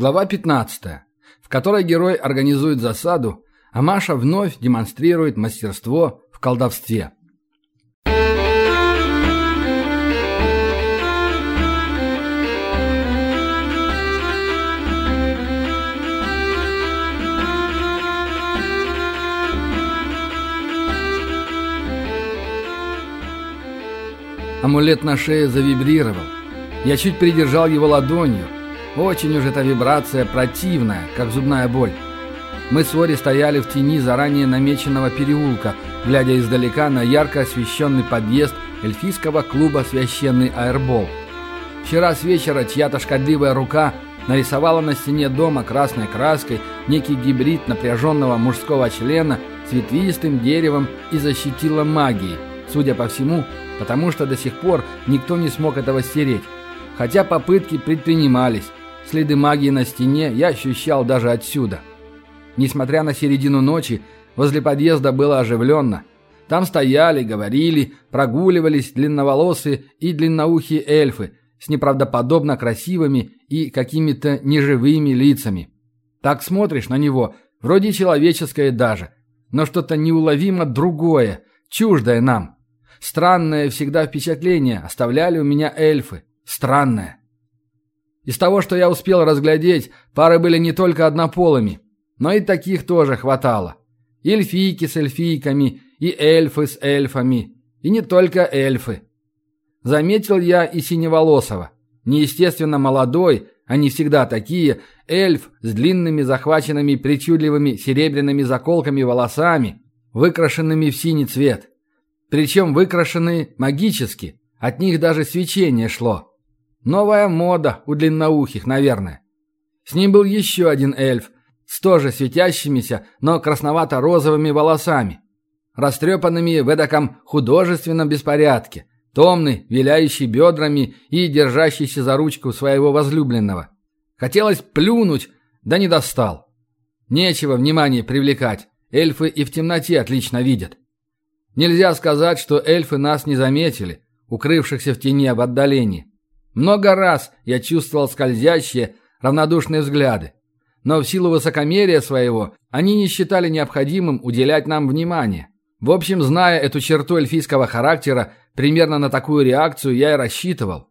Глава 15, в которой герой организует засаду, а Маша вновь демонстрирует мастерство в колдовстве. Амулет на шее завибрировал. Я чуть придержал его ладонью, очень уж эта вибрация противная, как зубная боль. Мы с Ори стояли в тени заранее намеченного переулка, глядя издалека на ярко освещенный подъезд эльфийского клуба «Священный аэрбол». Вчера с вечера чья-то шкодливая рука нарисовала на стене дома красной краской некий гибрид напряженного мужского члена с ветвистым деревом и защитила магией, судя по всему, потому что до сих пор никто не смог этого стереть. Хотя попытки предпринимались, Следы магии на стене я ощущал даже отсюда. Несмотря на середину ночи, возле подъезда было оживленно. Там стояли, говорили, прогуливались длинноволосые и длинноухие эльфы с неправдоподобно красивыми и какими-то неживыми лицами. Так смотришь на него, вроде человеческое даже, но что-то неуловимо другое, чуждое нам. Странное всегда впечатление оставляли у меня эльфы. Странное. Из того, что я успел разглядеть, пары были не только однополыми, но и таких тоже хватало. И эльфийки с эльфийками, и эльфы с эльфами, и не только эльфы. Заметил я и синеволосого. Неестественно молодой, они всегда такие, эльф с длинными захваченными причудливыми серебряными заколками волосами, выкрашенными в синий цвет. Причем выкрашены магически, от них даже свечение шло. Новая мода у длинноухих, наверное. С ним был еще один эльф с тоже светящимися, но красновато-розовыми волосами, растрепанными в эдаком художественном беспорядке, томный, виляющий бедрами и держащийся за ручку своего возлюбленного. Хотелось плюнуть, да не достал. Нечего внимание привлекать, эльфы и в темноте отлично видят. Нельзя сказать, что эльфы нас не заметили, укрывшихся в тени в отдалении. Много раз я чувствовал скользящие, равнодушные взгляды. Но в силу высокомерия своего они не считали необходимым уделять нам внимание. В общем, зная эту черту эльфийского характера, примерно на такую реакцию я и рассчитывал.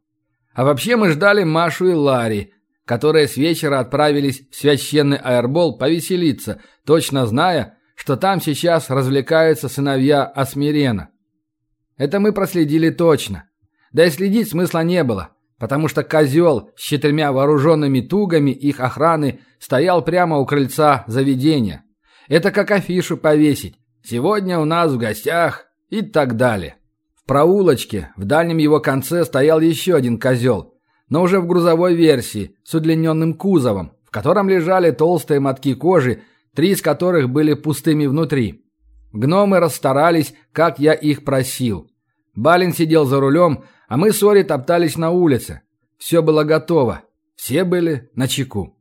А вообще мы ждали Машу и Ларри, которые с вечера отправились в священный аэрбол повеселиться, точно зная, что там сейчас развлекаются сыновья Асмирена. Это мы проследили точно. Да и следить смысла не было потому что козел с четырьмя вооруженными тугами их охраны стоял прямо у крыльца заведения. Это как афишу повесить. Сегодня у нас в гостях и так далее. В проулочке, в дальнем его конце стоял еще один козел, но уже в грузовой версии, с удлиненным кузовом, в котором лежали толстые мотки кожи, три из которых были пустыми внутри. Гномы расстарались, как я их просил. Балин сидел за рулем, а мы с Ори топтались на улице. Все было готово. Все были на чеку.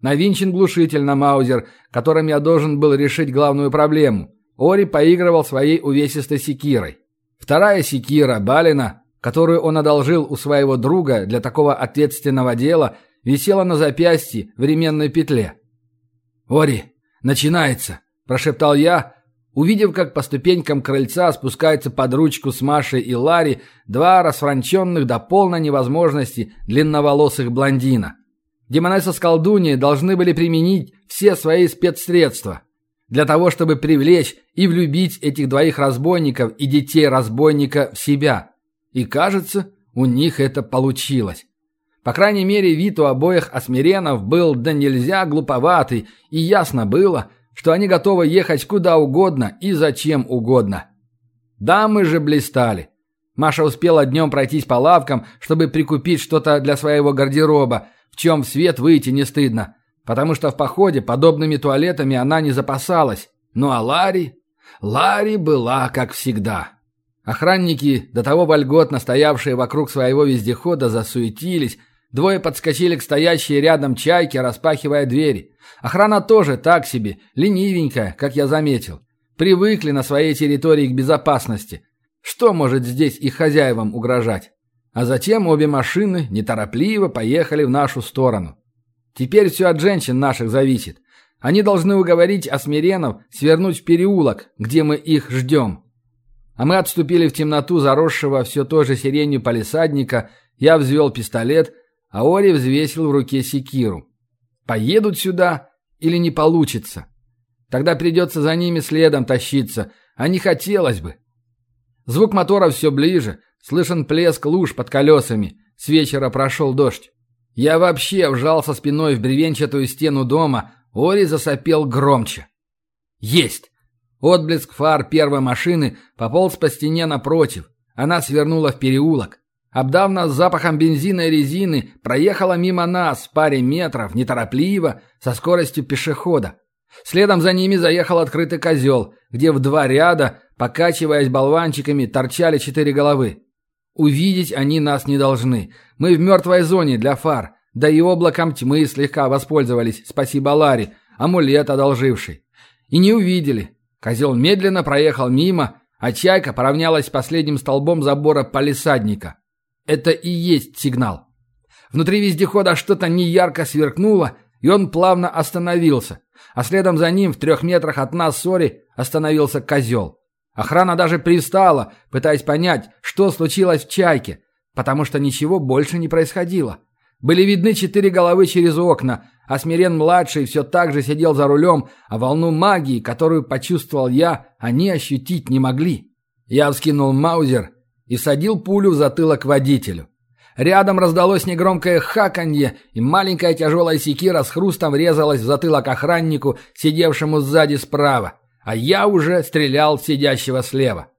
Навинчен глушитель на маузер, которым я должен был решить главную проблему. Ори поигрывал своей увесистой секирой. Вторая секира Балина, которую он одолжил у своего друга для такого ответственного дела, висела на запястье в ременной петле. «Ори, начинается!» – прошептал я, Увидев, как по ступенькам крыльца спускаются под ручку с Машей и Ларри два расфранченных до полной невозможности длинноволосых блондина. Демонесса с колдуньей должны были применить все свои спецсредства для того, чтобы привлечь и влюбить этих двоих разбойников и детей разбойника в себя. И кажется, у них это получилось. По крайней мере, вид у обоих осмиренов был да нельзя глуповатый, и ясно было – что они готовы ехать куда угодно и зачем угодно. Дамы же блистали. Маша успела днем пройтись по лавкам, чтобы прикупить что-то для своего гардероба, в чем в свет выйти не стыдно, потому что в походе подобными туалетами она не запасалась. Ну а Ларри? Ларри была как всегда. Охранники, до того вольготно стоявшие вокруг своего вездехода, засуетились, Двое подскочили к стоящей рядом чайке, распахивая двери. Охрана тоже так себе, ленивенькая, как я заметил. Привыкли на своей территории к безопасности. Что может здесь их хозяевам угрожать? А затем обе машины неторопливо поехали в нашу сторону. Теперь все от женщин наших зависит. Они должны уговорить осмиренов свернуть в переулок, где мы их ждем. А мы отступили в темноту заросшего все той же сиренью палисадника, я взвел пистолет, а Ори взвесил в руке секиру. Поедут сюда или не получится? Тогда придется за ними следом тащиться, а не хотелось бы. Звук мотора все ближе, слышен плеск луж под колесами. С вечера прошел дождь. Я вообще вжался спиной в бревенчатую стену дома, Ори засопел громче. «Есть!» Отблеск фар первой машины пополз по стене напротив. Она свернула в переулок. Обдав нас запахом бензина и резины, проехала мимо нас паре метров, неторопливо, со скоростью пешехода. Следом за ними заехал открытый козел, где в два ряда, покачиваясь болванчиками, торчали четыре головы. Увидеть они нас не должны. Мы в мертвой зоне для фар. Да и облаком тьмы слегка воспользовались, спасибо Ларе, амулет одолживший. И не увидели. Козел медленно проехал мимо, а чайка поравнялась с последним столбом забора палисадника. Это и есть сигнал. Внутри вездехода что-то неярко сверкнуло, и он плавно остановился. А следом за ним, в трех метрах от нас Сори, остановился козел. Охрана даже пристала, пытаясь понять, что случилось в «Чайке», потому что ничего больше не происходило. Были видны четыре головы через окна, а Смирен-младший все так же сидел за рулем, а волну магии, которую почувствовал я, они ощутить не могли. Я вскинул маузер и садил пулю в затылок водителю. Рядом раздалось негромкое хаканье, и маленькая тяжелая секира с хрустом врезалась в затылок охраннику, сидевшему сзади справа, а я уже стрелял сидящего слева.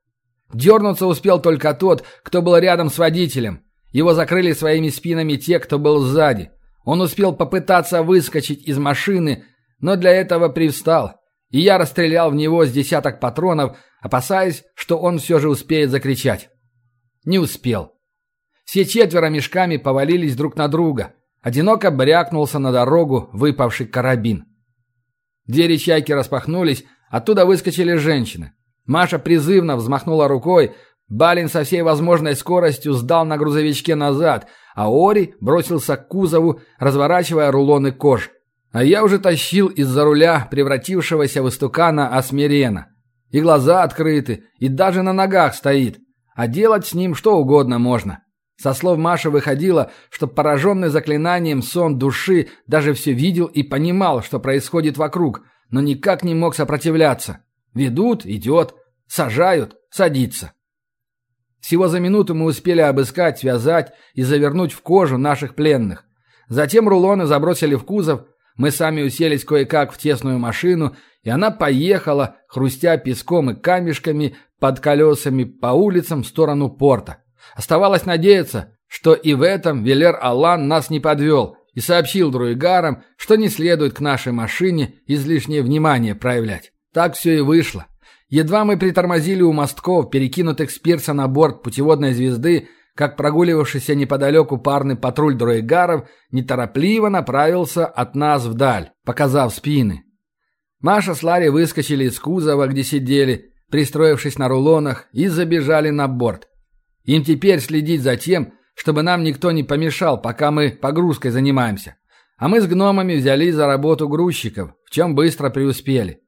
Дернуться успел только тот, кто был рядом с водителем. Его закрыли своими спинами те, кто был сзади. Он успел попытаться выскочить из машины, но для этого привстал, и я расстрелял в него с десяток патронов, опасаясь, что он все же успеет закричать. Не успел. Все четверо мешками повалились друг на друга. Одиноко брякнулся на дорогу выпавший карабин. Двери чайки распахнулись, оттуда выскочили женщины. Маша призывно взмахнула рукой, Балин со всей возможной скоростью сдал на грузовичке назад, а Ори бросился к кузову, разворачивая рулоны кож. А я уже тащил из-за руля превратившегося в истукана Асмирена. И глаза открыты, и даже на ногах стоит. А делать с ним что угодно можно. Со слов Маши выходило, что пораженный заклинанием сон души даже все видел и понимал, что происходит вокруг, но никак не мог сопротивляться. Ведут, идет, сажают, садится. Всего за минуту мы успели обыскать, связать и завернуть в кожу наших пленных. Затем рулоны забросили в кузов, мы сами уселись кое-как в тесную машину, и она поехала, хрустя песком и камешками под колесами по улицам в сторону порта. Оставалось надеяться, что и в этом Велер Аллан нас не подвел и сообщил друигарам, что не следует к нашей машине излишнее внимание проявлять. Так все и вышло. Едва мы притормозили у мостков, перекинутых с пирса на борт путеводной звезды, как прогуливавшийся неподалеку парный патруль друигаров неторопливо направился от нас вдаль, показав спины. Маша с Ларри выскочили из кузова, где сидели, пристроившись на рулонах, и забежали на борт. Им теперь следить за тем, чтобы нам никто не помешал, пока мы погрузкой занимаемся. А мы с гномами взялись за работу грузчиков, в чем быстро преуспели.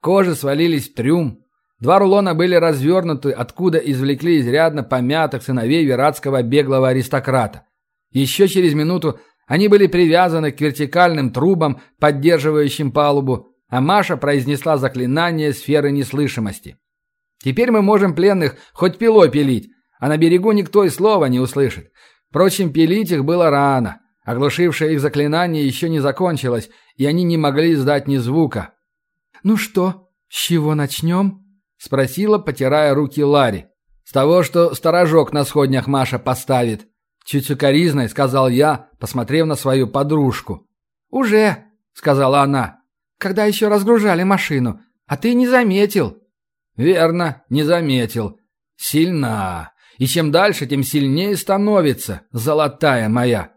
Кожи свалились в трюм, Два рулона были развернуты, откуда извлекли изрядно помятых сыновей вератского беглого аристократа. Еще через минуту они были привязаны к вертикальным трубам, поддерживающим палубу, а Маша произнесла заклинание сферы неслышимости. Теперь мы можем пленных хоть пилой пилить, а на берегу никто и слова не услышит. Впрочем, пилить их было рано. Оглушившее их заклинание еще не закончилось, и они не могли издать ни звука. «Ну что, с чего начнем?» — спросила, потирая руки Ларри. «С того, что сторожок на сходнях Маша поставит», — чуть сукоризной сказал я, посмотрев на свою подружку. «Уже», — сказала она. «Когда еще разгружали машину? А ты не заметил». «Верно, не заметил. Сильна. И чем дальше, тем сильнее становится, золотая моя».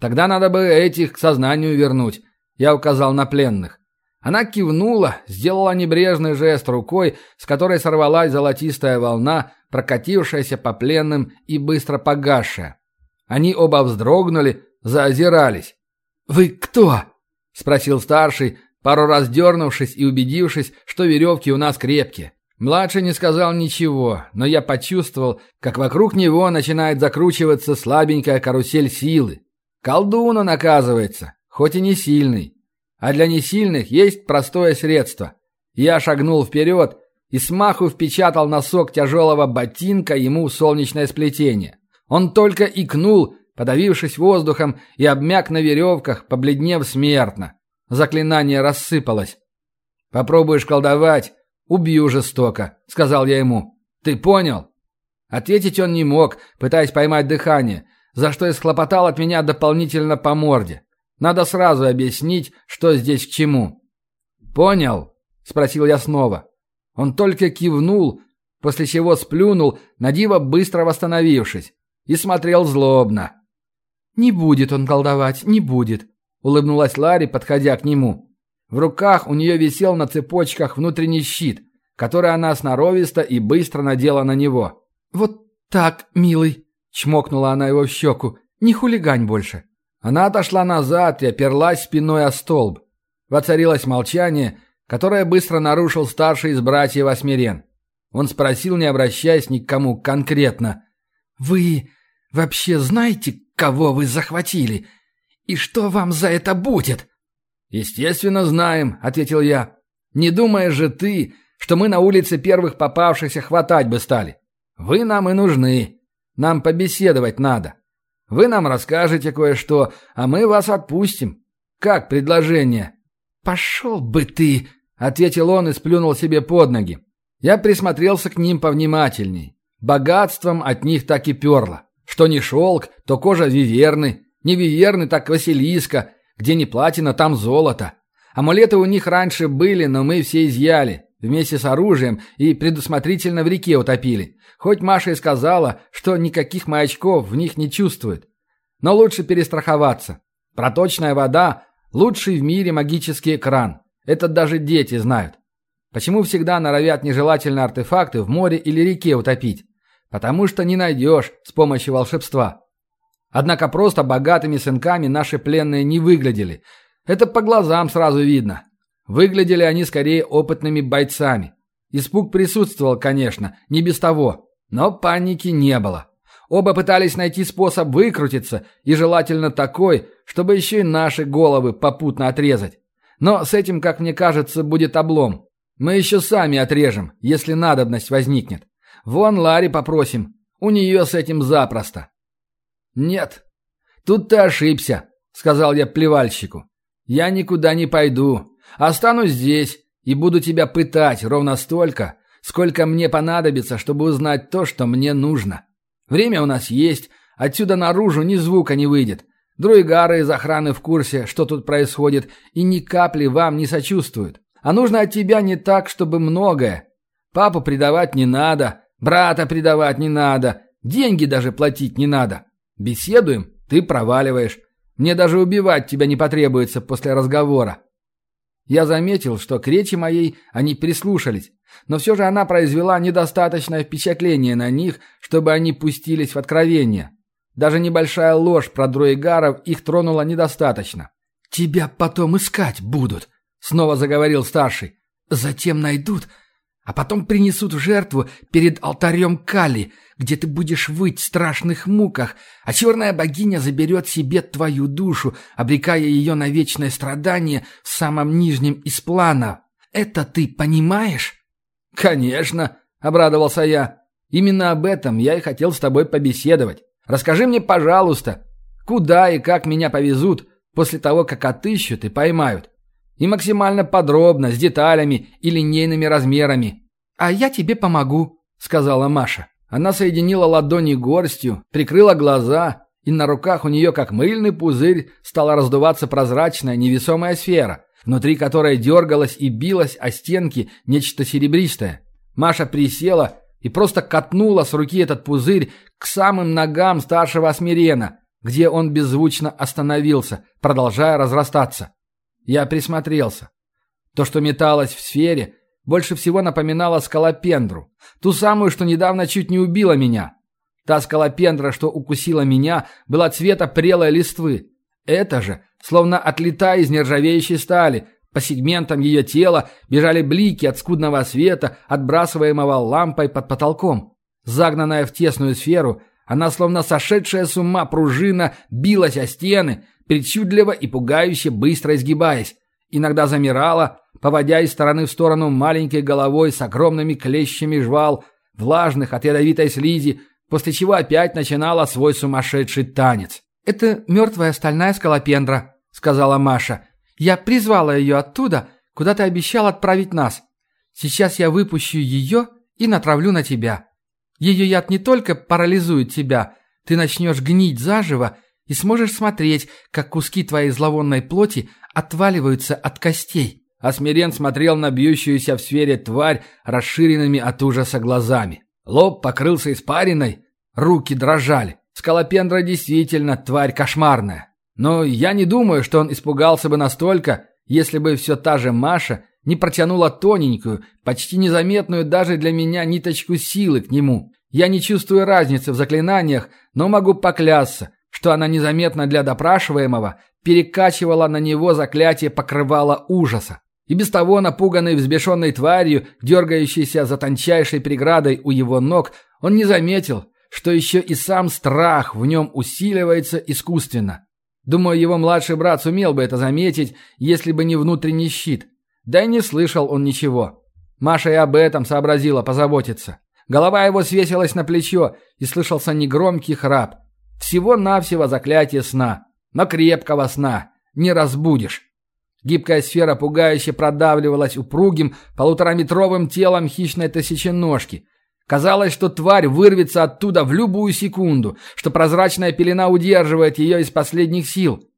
«Тогда надо бы этих к сознанию вернуть», — я указал на пленных. Она кивнула, сделала небрежный жест рукой, с которой сорвалась золотистая волна, прокатившаяся по пленным и быстро погасшая. Они оба вздрогнули, заозирались. «Вы кто?» — спросил старший, пару раз дернувшись и убедившись, что веревки у нас крепкие. Младший не сказал ничего, но я почувствовал, как вокруг него начинает закручиваться слабенькая карусель силы. Колдун он, оказывается, хоть и не сильный. А для несильных есть простое средство. Я шагнул вперед и смаху впечатал носок тяжелого ботинка ему в солнечное сплетение. Он только икнул, подавившись воздухом, и обмяк на веревках, побледнев смертно. Заклинание рассыпалось. «Попробуешь колдовать, «Убью жестоко», — сказал я ему. «Ты понял?» Ответить он не мог, пытаясь поймать дыхание, за что и схлопотал от меня дополнительно по морде. Надо сразу объяснить, что здесь к чему. «Понял?» — спросил я снова. Он только кивнул, после чего сплюнул, надиво быстро восстановившись, и смотрел злобно. «Не будет он колдовать, не будет», — улыбнулась Ларри, подходя к нему. В руках у нее висел на цепочках внутренний щит, который она сноровисто и быстро надела на него. «Вот так, милый!» – чмокнула она его в щеку. «Не хулигань больше!» Она отошла назад и оперлась спиной о столб. Воцарилось молчание, которое быстро нарушил старший из братьев Осмирен. Он спросил, не обращаясь ни к кому конкретно. «Вы вообще знаете, кого вы захватили? И что вам за это будет?» «Естественно, знаем», — ответил я. «Не думаешь же ты, что мы на улице первых попавшихся хватать бы стали? Вы нам и нужны. Нам побеседовать надо. Вы нам расскажете кое-что, а мы вас отпустим. Как предложение?» «Пошел бы ты!» — ответил он и сплюнул себе под ноги. Я присмотрелся к ним повнимательней. Богатством от них так и перло. Что не шелк, то кожа виверны, не виверны, так Василиска, где не платина, там золото. Амулеты у них раньше были, но мы все изъяли, вместе с оружием, и предусмотрительно в реке утопили. Хоть Маша и сказала, что никаких маячков в них не чувствует. Но лучше перестраховаться. Проточная вода – лучший в мире магический экран. Это даже дети знают. Почему всегда норовят нежелательные артефакты в море или реке утопить? Потому что не найдешь с помощью волшебства. Однако просто богатыми сынками наши пленные не выглядели. Это по глазам сразу видно. Выглядели они скорее опытными бойцами. Испуг присутствовал, конечно, не без того. Но паники не было. Оба пытались найти способ выкрутиться, и желательно такой, чтобы еще и наши головы попутно отрезать. Но с этим, как мне кажется, будет облом. Мы еще сами отрежем, если надобность возникнет. Вон Ларри попросим. У нее с этим запросто. «Нет, тут ты ошибся», — сказал я плевальщику. «Я никуда не пойду. Останусь здесь и буду тебя пытать ровно столько, сколько мне понадобится, чтобы узнать то, что мне нужно. Время у нас есть, отсюда наружу ни звука не выйдет. Друигары из охраны в курсе, что тут происходит, и ни капли вам не сочувствуют. А нужно от тебя не так, чтобы многое. Папу предавать не надо, брата предавать не надо, деньги даже платить не надо. Беседуем, ты проваливаешь. Мне даже убивать тебя не потребуется после разговора. Я заметил, что к речи моей они прислушались, но все же она произвела недостаточное впечатление на них, чтобы они пустились в откровение. Даже небольшая ложь про друигаров их тронула недостаточно. «Тебя потом искать будут», — снова заговорил старший. «Затем найдут, а потом принесут в жертву перед алтарем Кали, где ты будешь выть в страшных муках, а черная богиня заберет себе твою душу, обрекая ее на вечное страдание в самом нижнем из планов. Это ты понимаешь?» «Конечно», — обрадовался я. «Именно об этом я и хотел с тобой побеседовать. Расскажи мне, пожалуйста, куда и как меня повезут после того, как отыщут и поймают. И максимально подробно, с деталями и линейными размерами. «А я тебе помогу», — сказала Маша. Она соединила ладони горстью, прикрыла глаза, и на руках у нее, как мыльный пузырь, стала раздуваться прозрачная невесомая сфера, внутри которой дергалась и билась о стенки нечто серебристое. Маша присела и просто катнула с руки этот пузырь к самым ногам старшего Осмирена, где он беззвучно остановился, продолжая разрастаться. Я присмотрелся. То, что металось в сфере, больше всего напоминало скалопендру. Ту самую, что недавно чуть не убила меня. Та скалопендра, что укусила меня, была цвета прелой листвы. Это же, словно отлетая из нержавеющей стали, по сегментам ее тела бежали блики от скудного света, отбрасываемого лампой под потолком. Загнанная в тесную сферу, она, словно сошедшая с ума пружина, билась о стены, причудливо и пугающе быстро изгибаясь. Иногда замирала, поводя из стороны в сторону маленькой головой с огромными клещами жвал, влажных от ядовитой слизи, после чего опять начинала свой сумасшедший танец. «Это мертвая стальная скалопендра», — сказала Маша. «Я призвала ее оттуда, куда ты обещал отправить нас. Сейчас я выпущу ее и натравлю на тебя. Ее яд не только парализует тебя, ты начнешь гнить заживо и сможешь смотреть, как куски твоей зловонной плоти отваливаются от костей». Асмирен смотрел на бьющуюся в сфере тварь расширенными от ужаса глазами. Лоб покрылся испариной, руки дрожали. Скалопендра действительно тварь кошмарная. Но я не думаю, что он испугался бы настолько, если бы все та же Маша не протянула тоненькую, почти незаметную даже для меня ниточку силы к нему. Я не чувствую разницы в заклинаниях, но могу поклясться, что она незаметно для допрашиваемого перекачивала на него заклятие покрывала ужаса. И без того напуганный взбешенной тварью, дергающейся за тончайшей преградой у его ног, он не заметил, что еще и сам страх в нем усиливается искусственно. Думаю, его младший брат сумел бы это заметить, если бы не внутренний щит. Да и не слышал он ничего. Маша и об этом сообразила позаботиться. Голова его свесилась на плечо, и слышался негромкий храп. Всего-навсего заклятие сна. Но крепкого сна. Не разбудишь. Гибкая сфера пугающе продавливалась упругим полутораметровым телом хищной тысяченожки. Казалось, что тварь вырвется оттуда в любую секунду, что прозрачная пелена удерживает ее из последних сил.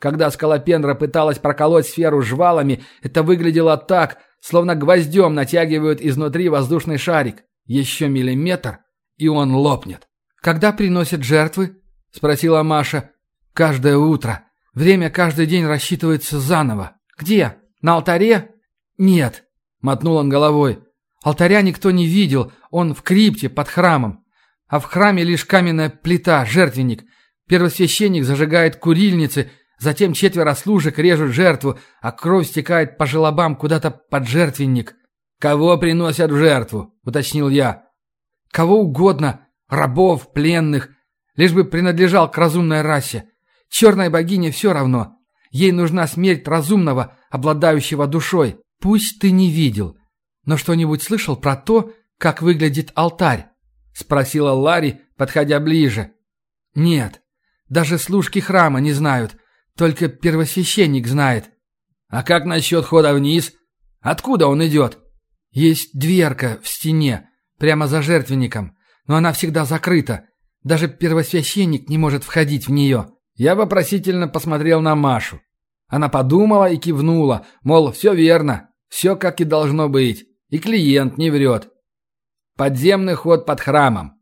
Когда скалопендра пыталась проколоть сферу жвалами, это выглядело так, словно гвоздем натягивают изнутри воздушный шарик. Еще миллиметр, и он лопнет. «Когда приносят жертвы?» – спросила Маша. «Каждое утро. Время каждый день рассчитывается заново. «Где? На алтаре?» «Нет», — мотнул он головой. «Алтаря никто не видел, он в крипте под храмом. А в храме лишь каменная плита, жертвенник. Первосвященник зажигает курильницы, затем четверо служек режут жертву, а кровь стекает по желобам куда-то под жертвенник». «Кого приносят в жертву?» — уточнил я. «Кого угодно, рабов, пленных, лишь бы принадлежал к разумной расе. Черной богине все равно. Ей нужна смерть разумного, обладающего душой. Пусть ты не видел, но что-нибудь слышал про то, как выглядит алтарь?» — спросила Ларри, подходя ближе. «Нет, даже служки храма не знают, только первосвященник знает». «А как насчет хода вниз? Откуда он идет?» «Есть дверка в стене, прямо за жертвенником, но она всегда закрыта. Даже первосвященник не может входить в нее». Я вопросительно посмотрел на Машу. Она подумала и кивнула, мол, все верно, все как и должно быть, и клиент не врет. Подземный ход под храмом.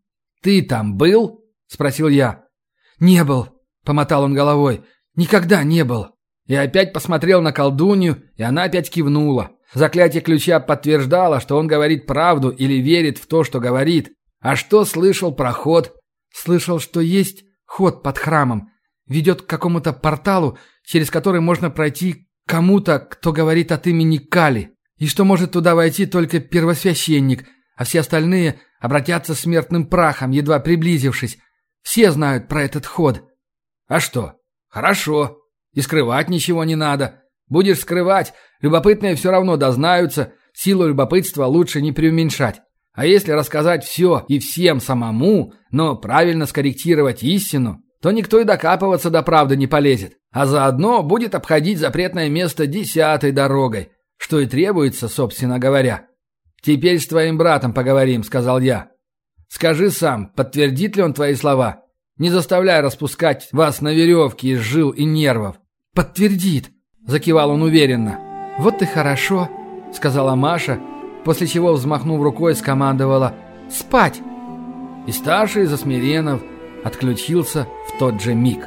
«Ты там был?» – спросил я. «Не был», – помотал он головой. «Никогда не был». И опять посмотрел на колдунью, и она опять кивнула. Заклятие ключа подтверждало, что он говорит правду или верит в то, что говорит. А что слышал про ход? Слышал, что есть ход под храмом. Ведет к какому-то порталу, через который можно пройти кому-то, кто говорит от имени Кали, и что может туда войти только первосвященник, а все остальные обратятся смертным прахом, едва приблизившись. Все знают про этот ход. А что? Хорошо. И скрывать ничего не надо. Будешь скрывать, любопытные все равно дознаются, силу любопытства лучше не преуменьшать. А если рассказать все и всем самому, но правильно скорректировать истину, то никто и докапываться до правды не полезет, а заодно будет обходить запретное место десятой дорогой, что и требуется, собственно говоря. «Теперь с твоим братом поговорим», — сказал я. «Скажи сам, подтвердит ли он твои слова? Не заставляй распускать вас на веревке из жил и нервов». «Подтвердит», — закивал он уверенно. «Вот и хорошо», — сказала Маша, после чего, взмахнув рукой, скомандовала «Спать!» И старший из Осмиренов отключился в тот же миг.